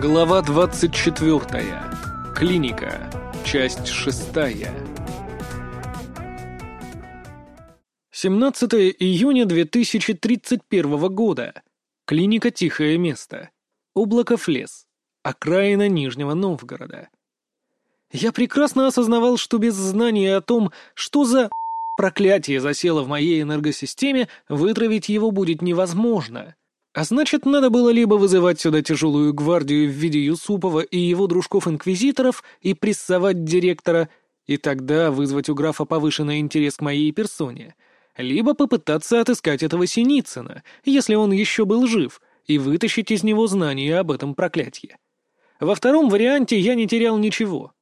Глава 24. Клиника. Часть 6. 17 июня 2031 года. Клиника «Тихое место». Облаков лес. Окраина Нижнего Новгорода. Я прекрасно осознавал, что без знания о том, что за проклятие засело в моей энергосистеме, вытравить его будет невозможно. А значит, надо было либо вызывать сюда тяжелую гвардию в виде Юсупова и его дружков-инквизиторов и прессовать директора, и тогда вызвать у графа повышенный интерес к моей персоне, либо попытаться отыскать этого Синицына, если он еще был жив, и вытащить из него знания об этом проклятии. Во втором варианте я не терял ничего.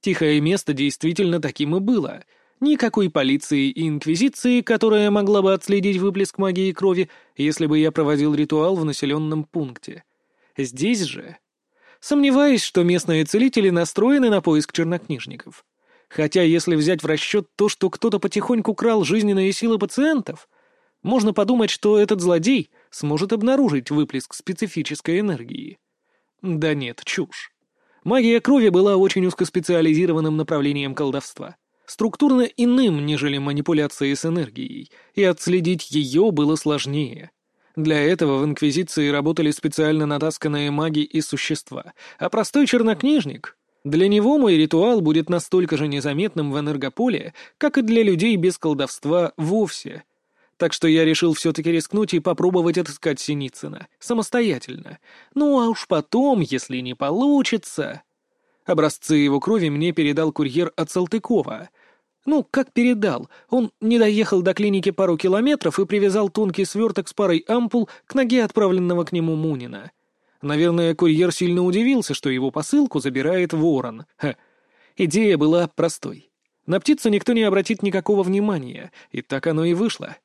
Тихое место действительно таким и было — Никакой полиции и инквизиции, которая могла бы отследить выплеск магии крови, если бы я проводил ритуал в населенном пункте. Здесь же... Сомневаюсь, что местные целители настроены на поиск чернокнижников. Хотя, если взять в расчет то, что кто-то потихоньку крал жизненные силы пациентов, можно подумать, что этот злодей сможет обнаружить выплеск специфической энергии. Да нет, чушь. Магия крови была очень узкоспециализированным направлением колдовства структурно иным, нежели манипуляции с энергией, и отследить ее было сложнее. Для этого в Инквизиции работали специально натасканные маги и существа, а простой чернокнижник... Для него мой ритуал будет настолько же незаметным в энергополе, как и для людей без колдовства вовсе. Так что я решил все-таки рискнуть и попробовать отыскать Синицына, самостоятельно. Ну а уж потом, если не получится... Образцы его крови мне передал курьер от Салтыкова — ну, как передал. Он не доехал до клиники пару километров и привязал тонкий сверток с парой ампул к ноге отправленного к нему Мунина. Наверное, курьер сильно удивился, что его посылку забирает ворон. Ха. Идея была простой. На птицу никто не обратит никакого внимания, и так оно и вышло.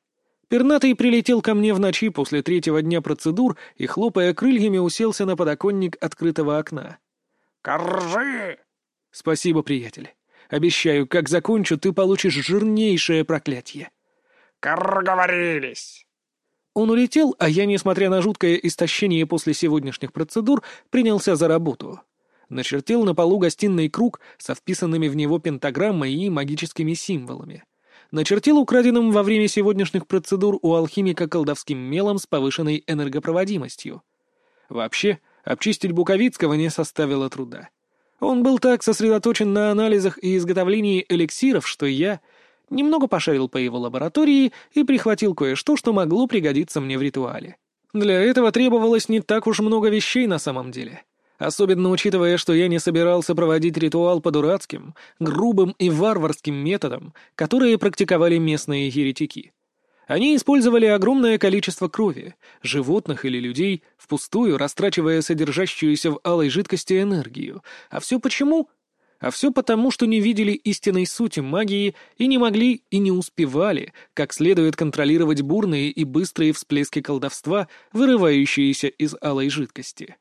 Пернатый прилетел ко мне в ночи после третьего дня процедур и, хлопая крыльями, уселся на подоконник открытого окна. «Коржи!» «Спасибо, приятель. Обещаю, как закончу, ты получишь жирнейшее проклятие». «Договорились». Он улетел, а я, несмотря на жуткое истощение после сегодняшних процедур, принялся за работу. Начертил на полу гостиной круг со вписанными в него пентаграммой и магическими символами. Начертил украденным во время сегодняшних процедур у алхимика колдовским мелом с повышенной энергопроводимостью. Вообще, обчистить Буковицкого не составило труда. Он был так сосредоточен на анализах и изготовлении эликсиров, что я немного пошарил по его лаборатории и прихватил кое-что, что могло пригодиться мне в ритуале. Для этого требовалось не так уж много вещей на самом деле. Особенно учитывая, что я не собирался проводить ритуал по дурацким, грубым и варварским методам, которые практиковали местные еретики. Они использовали огромное количество крови, животных или людей, впустую растрачивая содержащуюся в алой жидкости энергию. А все почему? А все потому, что не видели истинной сути магии и не могли и не успевали как следует контролировать бурные и быстрые всплески колдовства, вырывающиеся из алой жидкости.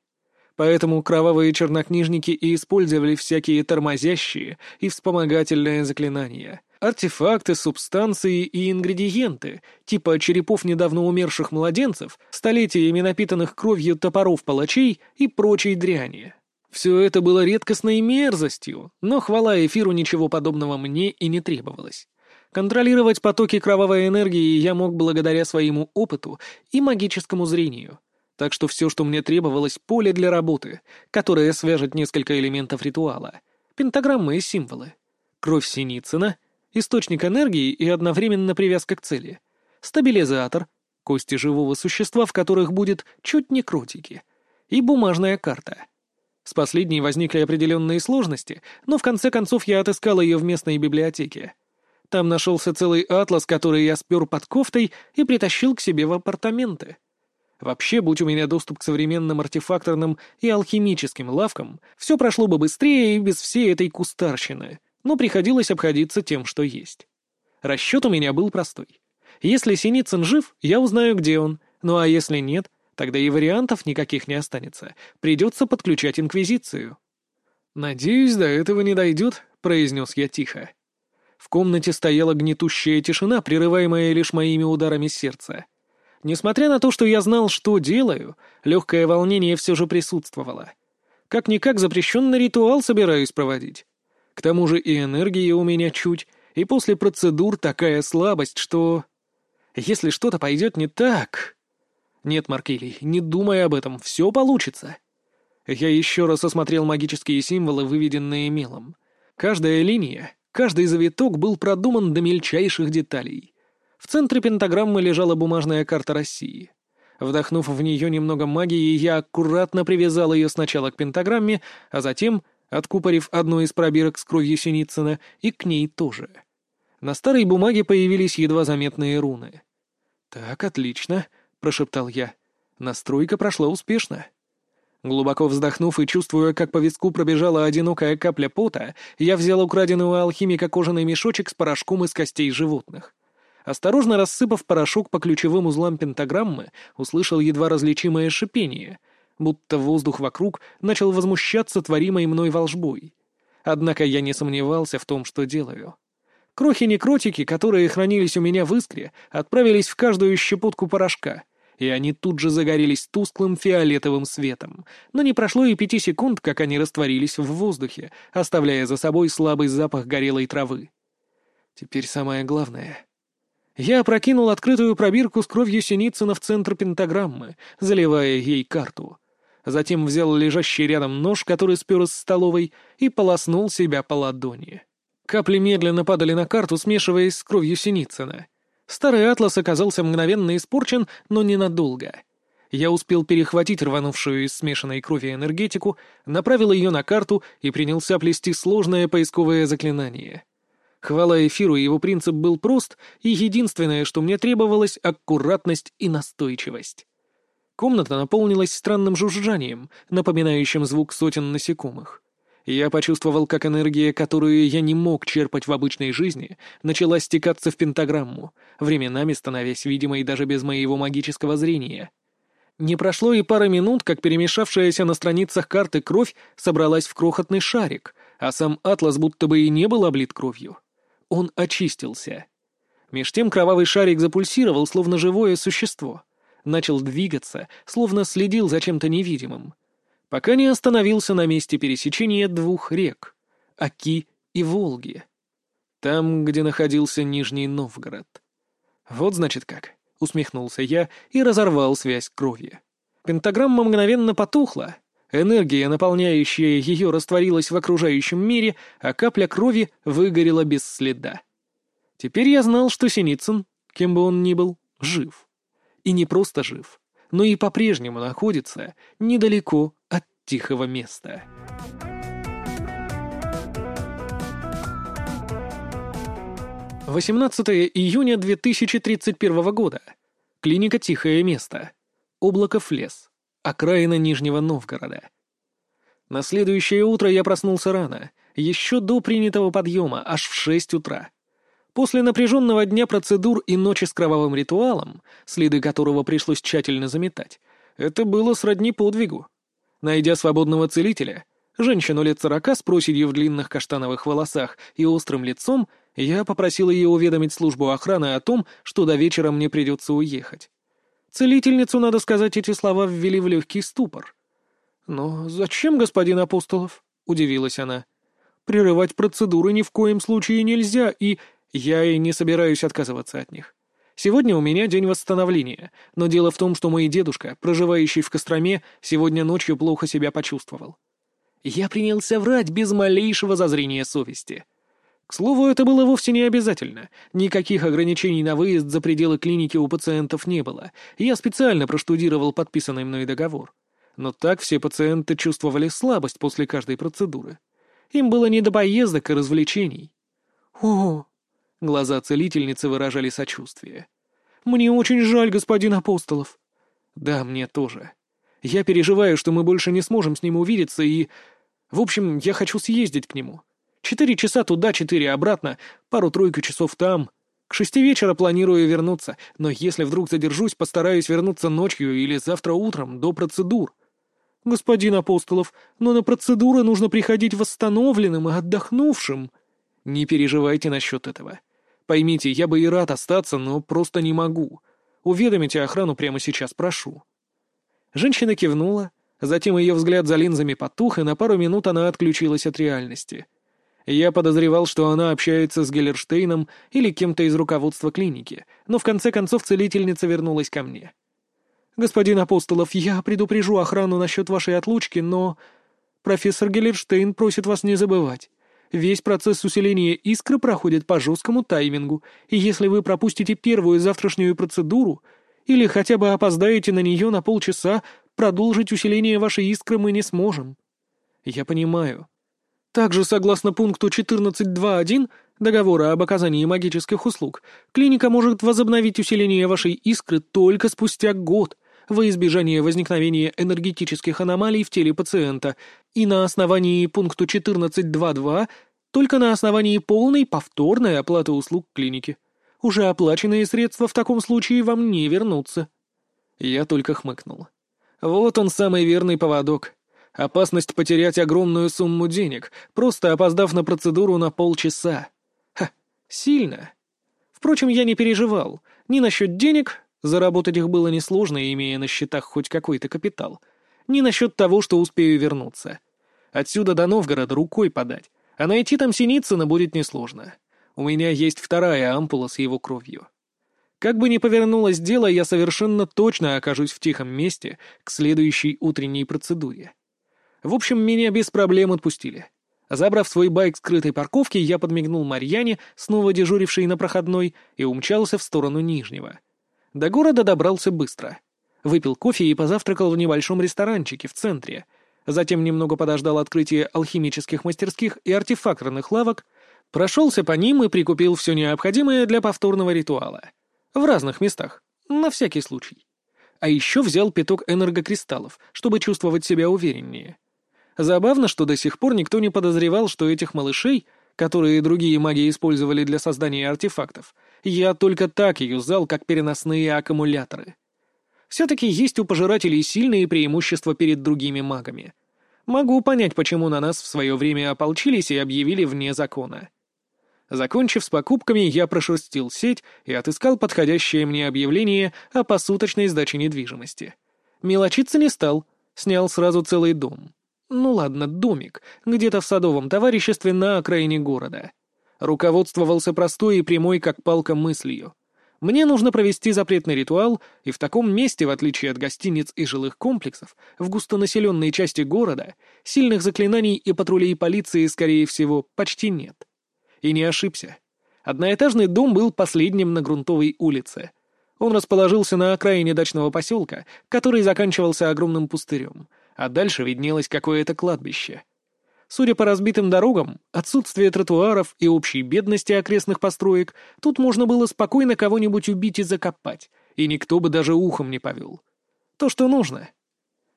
Поэтому кровавые чернокнижники и использовали всякие тормозящие и вспомогательные заклинания — Артефакты, субстанции и ингредиенты, типа черепов недавно умерших младенцев, столетиями напитанных кровью топоров палачей и прочей дряни. Все это было редкостной мерзостью, но хвала эфиру ничего подобного мне и не требовалось. Контролировать потоки кровавой энергии я мог благодаря своему опыту и магическому зрению. Так что все, что мне требовалось, поле для работы, которое свяжет несколько элементов ритуала. Пентаграммы и символы. Кровь Синицына — источник энергии и одновременно привязка к цели, стабилизатор, кости живого существа, в которых будет чуть не крутики, и бумажная карта. С последней возникли определенные сложности, но в конце концов я отыскал ее в местной библиотеке. Там нашелся целый атлас, который я спер под кофтой и притащил к себе в апартаменты. Вообще, будь у меня доступ к современным артефакторным и алхимическим лавкам, все прошло бы быстрее и без всей этой кустарщины — но приходилось обходиться тем, что есть. Расчет у меня был простой. Если Синицын жив, я узнаю, где он, ну а если нет, тогда и вариантов никаких не останется, придется подключать Инквизицию. «Надеюсь, до этого не дойдет», — произнес я тихо. В комнате стояла гнетущая тишина, прерываемая лишь моими ударами сердца. Несмотря на то, что я знал, что делаю, легкое волнение все же присутствовало. Как-никак запрещенный ритуал собираюсь проводить. К тому же и энергии у меня чуть, и после процедур такая слабость, что... Если что-то пойдет не так... Нет, Маркелий, не думай об этом, все получится. Я еще раз осмотрел магические символы, выведенные мелом. Каждая линия, каждый завиток был продуман до мельчайших деталей. В центре пентаграммы лежала бумажная карта России. Вдохнув в нее немного магии, я аккуратно привязал ее сначала к пентаграмме, а затем, откупорив одну из пробирок с кровью Синицына, и к ней тоже. На старой бумаге появились едва заметные руны. «Так, отлично», — прошептал я. «Настройка прошла успешно». Глубоко вздохнув и чувствуя, как по виску пробежала одинокая капля пота, я взял украденный у алхимика кожаный мешочек с порошком из костей животных. Осторожно рассыпав порошок по ключевым узлам пентаграммы, услышал едва различимое шипение, будто воздух вокруг начал возмущаться творимой мной волжбой. Однако я не сомневался в том, что делаю. Крохи-некротики, которые хранились у меня в искре, отправились в каждую щепотку порошка — и они тут же загорелись тусклым фиолетовым светом. Но не прошло и пяти секунд, как они растворились в воздухе, оставляя за собой слабый запах горелой травы. Теперь самое главное. Я опрокинул открытую пробирку с кровью Синицына в центр пентаграммы, заливая ей карту. Затем взял лежащий рядом нож, который спер из столовой, и полоснул себя по ладони. Капли медленно падали на карту, смешиваясь с кровью Синицына — Старый атлас оказался мгновенно испорчен, но ненадолго. Я успел перехватить рванувшую из смешанной крови энергетику, направил ее на карту и принялся плести сложное поисковое заклинание. Хвала эфиру, его принцип был прост, и единственное, что мне требовалось — аккуратность и настойчивость. Комната наполнилась странным жужжанием, напоминающим звук сотен насекомых. Я почувствовал, как энергия, которую я не мог черпать в обычной жизни, начала стекаться в пентаграмму, временами становясь видимой даже без моего магического зрения. Не прошло и пары минут, как перемешавшаяся на страницах карты кровь собралась в крохотный шарик, а сам атлас будто бы и не был облит кровью. Он очистился. Меж тем кровавый шарик запульсировал, словно живое существо. Начал двигаться, словно следил за чем-то невидимым — пока не остановился на месте пересечения двух рек — Оки и Волги. Там, где находился Нижний Новгород. Вот значит как, — усмехнулся я и разорвал связь крови. Пентаграмма мгновенно потухла, энергия, наполняющая ее, растворилась в окружающем мире, а капля крови выгорела без следа. Теперь я знал, что Синицын, кем бы он ни был, жив. И не просто жив, но и по-прежнему находится недалеко от тихого места. Восемнадцатое июня 2031 года. Клиника «Тихое место». Облаков лес. Окраина Нижнего Новгорода. На следующее утро я проснулся рано, еще до принятого подъема, аж в шесть утра. После напряженного дня процедур и ночи с кровавым ритуалом, следы которого пришлось тщательно заметать, это было сродни подвигу. Найдя свободного целителя, женщину лет сорока с проседью в длинных каштановых волосах и острым лицом, я попросил ее уведомить службу охраны о том, что до вечера мне придется уехать. Целительницу, надо сказать, эти слова ввели в легкий ступор. «Но зачем, господин Апостолов?» — удивилась она. «Прерывать процедуры ни в коем случае нельзя, и я и не собираюсь отказываться от них. Сегодня у меня день восстановления, но дело в том, что мой дедушка, проживающий в Костроме, сегодня ночью плохо себя почувствовал. Я принялся врать без малейшего зазрения совести. К слову, это было вовсе не обязательно. Никаких ограничений на выезд за пределы клиники у пациентов не было. Я специально проштудировал подписанный мной договор. Но так все пациенты чувствовали слабость после каждой процедуры. Им было не до поездок и развлечений. «О, Глаза целительницы выражали сочувствие. «Мне очень жаль, господин Апостолов». «Да, мне тоже. Я переживаю, что мы больше не сможем с ним увидеться и... В общем, я хочу съездить к нему. Четыре часа туда, четыре обратно, пару-тройку часов там. К шести вечера планирую вернуться, но если вдруг задержусь, постараюсь вернуться ночью или завтра утром, до процедур». «Господин Апостолов, но на процедуры нужно приходить восстановленным и отдохнувшим». «Не переживайте насчет этого. Поймите, я бы и рад остаться, но просто не могу. Уведомите охрану прямо сейчас, прошу». Женщина кивнула, Затем ее взгляд за линзами потух, и на пару минут она отключилась от реальности. Я подозревал, что она общается с Геллерштейном или кем-то из руководства клиники, но в конце концов целительница вернулась ко мне. «Господин Апостолов, я предупрежу охрану насчет вашей отлучки, но...» «Профессор Геллерштейн просит вас не забывать. Весь процесс усиления искры проходит по жесткому таймингу, и если вы пропустите первую завтрашнюю процедуру или хотя бы опоздаете на нее на полчаса, продолжить усиление вашей искры мы не сможем. Я понимаю. Также, согласно пункту 14.2.1 договора об оказании магических услуг, клиника может возобновить усиление вашей искры только спустя год во избежание возникновения энергетических аномалий в теле пациента и на основании пункту 14.2.2 только на основании полной повторной оплаты услуг клиники. Уже оплаченные средства в таком случае вам не вернутся. Я только хмыкнул. Вот он самый верный поводок. Опасность потерять огромную сумму денег, просто опоздав на процедуру на полчаса. Ха, сильно. Впрочем, я не переживал. Ни насчет денег, заработать их было несложно, имея на счетах хоть какой-то капитал, ни насчет того, что успею вернуться. Отсюда до Новгорода рукой подать, а найти там Синицына будет несложно. У меня есть вторая ампула с его кровью. Как бы ни повернулось дело, я совершенно точно окажусь в тихом месте к следующей утренней процедуре. В общем, меня без проблем отпустили. Забрав свой байк с скрытой парковки, я подмигнул Марьяне, снова дежурившей на проходной, и умчался в сторону Нижнего. До города добрался быстро. Выпил кофе и позавтракал в небольшом ресторанчике в центре. Затем немного подождал открытия алхимических мастерских и артефакторных лавок, прошелся по ним и прикупил все необходимое для повторного ритуала — в разных местах. На всякий случай. А еще взял пяток энергокристаллов, чтобы чувствовать себя увереннее. Забавно, что до сих пор никто не подозревал, что этих малышей, которые другие маги использовали для создания артефактов, я только так юзал, как переносные аккумуляторы. Все-таки есть у пожирателей сильные преимущества перед другими магами. Могу понять, почему на нас в свое время ополчились и объявили вне закона. Закончив с покупками, я прошерстил сеть и отыскал подходящее мне объявление о посуточной сдаче недвижимости. Мелочиться не стал, снял сразу целый дом. Ну ладно, домик, где-то в садовом товариществе на окраине города. Руководствовался простой и прямой, как палка, мыслью. Мне нужно провести запретный ритуал, и в таком месте, в отличие от гостиниц и жилых комплексов, в густонаселенной части города, сильных заклинаний и патрулей полиции, скорее всего, почти нет. И не ошибся. Одноэтажный дом был последним на грунтовой улице. Он расположился на окраине дачного поселка, который заканчивался огромным пустырем, а дальше виднелось какое-то кладбище. Судя по разбитым дорогам, отсутствие тротуаров и общей бедности окрестных построек, тут можно было спокойно кого-нибудь убить и закопать, и никто бы даже ухом не повел. То, что нужно.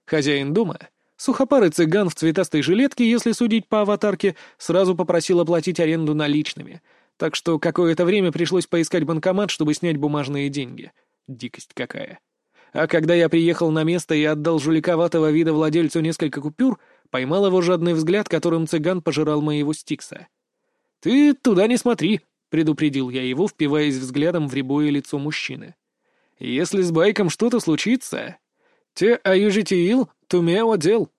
Хозяин дома Сухопарый цыган в цветастой жилетке, если судить по аватарке, сразу попросил оплатить аренду наличными. Так что какое-то время пришлось поискать банкомат, чтобы снять бумажные деньги. Дикость какая. А когда я приехал на место и отдал жуликоватого вида владельцу несколько купюр, поймал его жадный взгляд, которым цыган пожирал моего стикса. «Ты туда не смотри», — предупредил я его, впиваясь взглядом в рябое лицо мужчины. «Если с байком что-то случится, те аюжитиил Тумео дел!»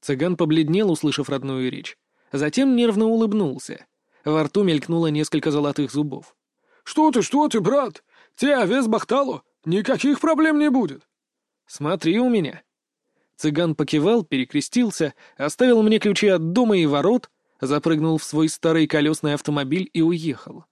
Цыган побледнел, услышав родную речь. Затем нервно улыбнулся. Во рту мелькнуло несколько золотых зубов. «Что ты, что ты, брат? Те овес бахталу, никаких проблем не будет!» «Смотри у меня!» Цыган покивал, перекрестился, оставил мне ключи от дома и ворот, запрыгнул в свой старый колесный автомобиль и уехал.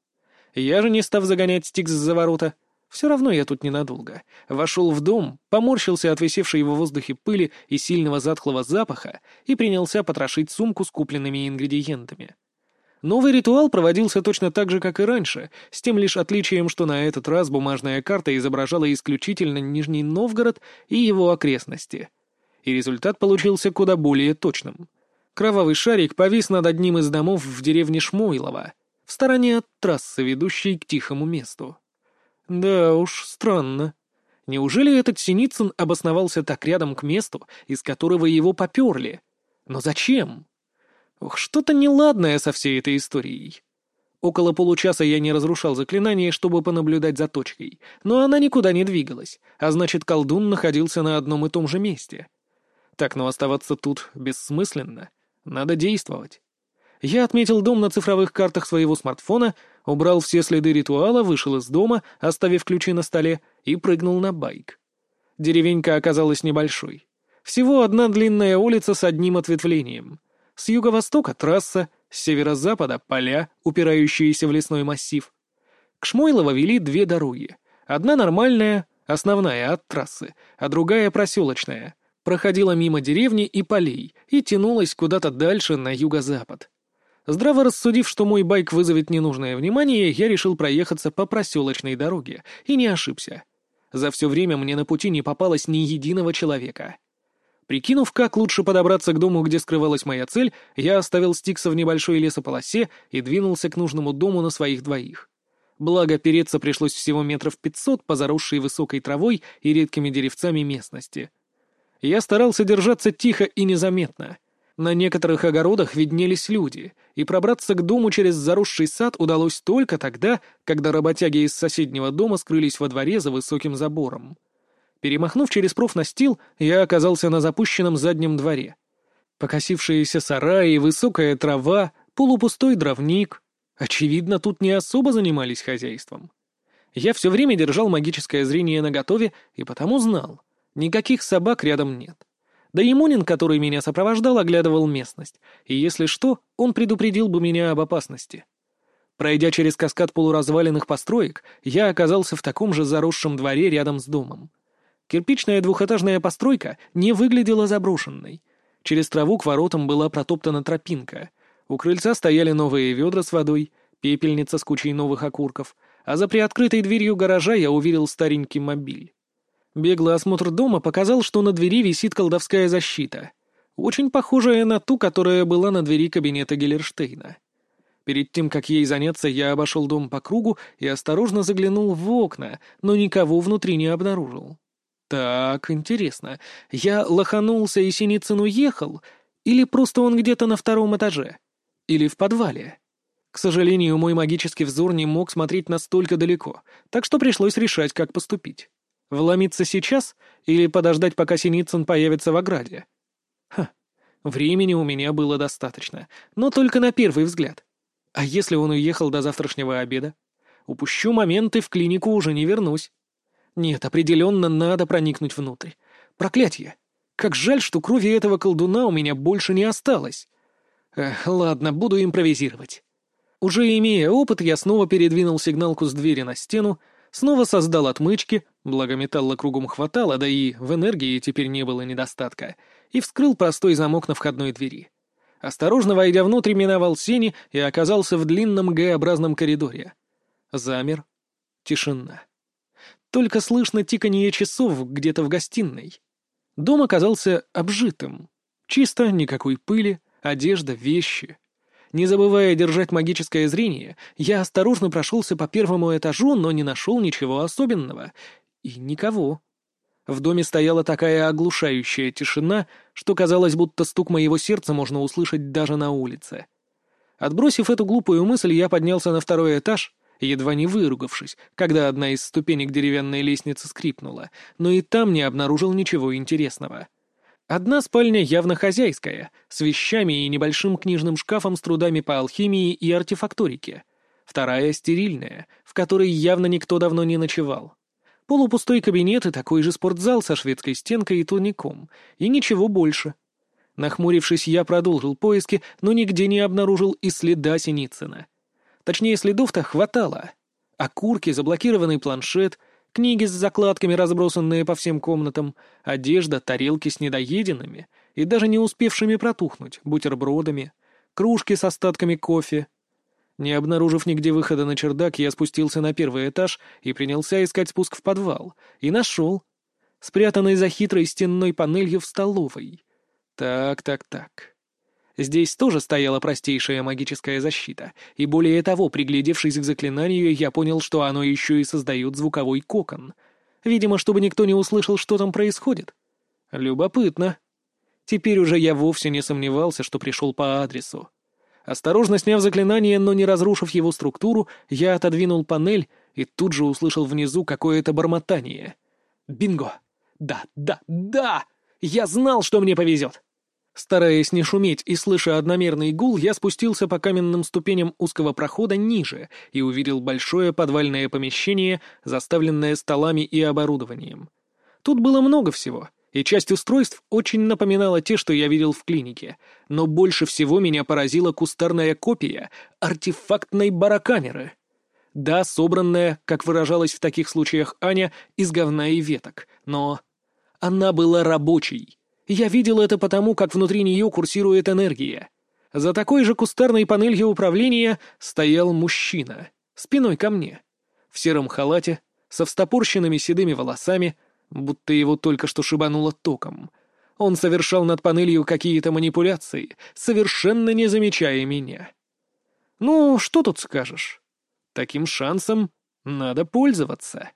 Я же, не став загонять Стикс за ворота, все равно я тут ненадолго. Вошел в дом, поморщился от висевшей в воздухе пыли и сильного затхлого запаха и принялся потрошить сумку с купленными ингредиентами. Новый ритуал проводился точно так же, как и раньше, с тем лишь отличием, что на этот раз бумажная карта изображала исключительно Нижний Новгород и его окрестности. И результат получился куда более точным. Кровавый шарик повис над одним из домов в деревне Шмойлова, в стороне от трассы, ведущей к тихому месту. Да уж, странно. Неужели этот Синицын обосновался так рядом к месту, из которого его поперли? Но зачем? Ох, что-то неладное со всей этой историей. Около получаса я не разрушал заклинание, чтобы понаблюдать за точкой, но она никуда не двигалась, а значит, колдун находился на одном и том же месте. Так, но оставаться тут бессмысленно. Надо действовать. Я отметил дом на цифровых картах своего смартфона, убрал все следы ритуала, вышел из дома, оставив ключи на столе, и прыгнул на байк. Деревенька оказалась небольшой. Всего одна длинная улица с одним ответвлением. С юго-востока трасса, с северо-запада поля, упирающиеся в лесной массив. К Шмойлово вели две дороги. Одна нормальная, основная от трассы, а другая проселочная. Проходила мимо деревни и полей и тянулась куда-то дальше на юго-запад. Здраво рассудив, что мой байк вызовет ненужное внимание, я решил проехаться по проселочной дороге, и не ошибся. За все время мне на пути не попалось ни единого человека. Прикинув, как лучше подобраться к дому, где скрывалась моя цель, я оставил Стикса в небольшой лесополосе и двинулся к нужному дому на своих двоих. Благо, переться пришлось всего метров пятьсот по заросшей высокой травой и редкими деревцами местности. Я старался держаться тихо и незаметно — на некоторых огородах виднелись люди, и пробраться к дому через заросший сад удалось только тогда, когда работяги из соседнего дома скрылись во дворе за высоким забором. Перемахнув через профнастил, я оказался на запущенном заднем дворе. Покосившиеся сараи, высокая трава, полупустой дровник. Очевидно, тут не особо занимались хозяйством. Я все время держал магическое зрение наготове и потому знал, никаких собак рядом нет. Да и Мунин, который меня сопровождал, оглядывал местность, и если что, он предупредил бы меня об опасности. Пройдя через каскад полуразваленных построек, я оказался в таком же заросшем дворе рядом с домом. Кирпичная двухэтажная постройка не выглядела заброшенной. Через траву к воротам была протоптана тропинка. У крыльца стояли новые ведра с водой, пепельница с кучей новых окурков, а за приоткрытой дверью гаража я увидел старенький мобиль. Беглый осмотр дома показал, что на двери висит колдовская защита. Очень похожая на ту, которая была на двери кабинета Геллерштейна. Перед тем, как ей заняться, я обошел дом по кругу и осторожно заглянул в окна, но никого внутри не обнаружил. Так, интересно, я лоханулся и Синицын уехал, или просто он где-то на втором этаже? Или в подвале? К сожалению, мой магический взор не мог смотреть настолько далеко, так что пришлось решать, как поступить. Вломиться сейчас или подождать, пока Синицын появится в ограде? Ха, времени у меня было достаточно, но только на первый взгляд. А если он уехал до завтрашнего обеда? Упущу момент и в клинику уже не вернусь. Нет, определенно надо проникнуть внутрь. Проклятье! Как жаль, что крови этого колдуна у меня больше не осталось. Эх, ладно, буду импровизировать. Уже имея опыт, я снова передвинул сигналку с двери на стену, снова создал отмычки, благо металла кругом хватало, да и в энергии теперь не было недостатка, и вскрыл простой замок на входной двери. Осторожно войдя внутрь, миновал сени и оказался в длинном Г-образном коридоре. Замер. Тишина. Только слышно тиканье часов где-то в гостиной. Дом оказался обжитым. Чисто, никакой пыли, одежда, вещи. Не забывая держать магическое зрение, я осторожно прошелся по первому этажу, но не нашел ничего особенного. И никого. В доме стояла такая оглушающая тишина, что казалось, будто стук моего сердца можно услышать даже на улице. Отбросив эту глупую мысль, я поднялся на второй этаж, едва не выругавшись, когда одна из ступенек деревянной лестницы скрипнула, но и там не обнаружил ничего интересного. Одна спальня явно хозяйская, с вещами и небольшим книжным шкафом с трудами по алхимии и артефакторике. Вторая — стерильная, в которой явно никто давно не ночевал. Полупустой кабинет и такой же спортзал со шведской стенкой и турником. И ничего больше. Нахмурившись, я продолжил поиски, но нигде не обнаружил и следа Синицына. Точнее, следов-то хватало. Окурки, заблокированный планшет, Книги с закладками, разбросанные по всем комнатам, одежда, тарелки с недоеденными и даже не успевшими протухнуть, бутербродами, кружки с остатками кофе. Не обнаружив нигде выхода на чердак, я спустился на первый этаж и принялся искать спуск в подвал. И нашел. Спрятанный за хитрой стенной панелью в столовой. Так, так, так. Здесь тоже стояла простейшая магическая защита, и более того, приглядевшись к заклинанию, я понял, что оно еще и создает звуковой кокон. Видимо, чтобы никто не услышал, что там происходит. Любопытно. Теперь уже я вовсе не сомневался, что пришел по адресу. Осторожно сняв заклинание, но не разрушив его структуру, я отодвинул панель и тут же услышал внизу какое-то бормотание. «Бинго! Да, да, да!» Я знал, что мне повезет!» Стараясь не шуметь и слыша одномерный гул, я спустился по каменным ступеням узкого прохода ниже и увидел большое подвальное помещение, заставленное столами и оборудованием. Тут было много всего, и часть устройств очень напоминала те, что я видел в клинике, но больше всего меня поразила кустарная копия артефактной барокамеры. Да, собранная, как выражалась в таких случаях Аня, из говна и веток, но она была рабочей. Я видел это потому, как внутри нее курсирует энергия. За такой же кустарной панелью управления стоял мужчина, спиной ко мне, в сером халате, со встопорщенными седыми волосами, будто его только что шибануло током. Он совершал над панелью какие-то манипуляции, совершенно не замечая меня. Ну, что тут скажешь? Таким шансом надо пользоваться.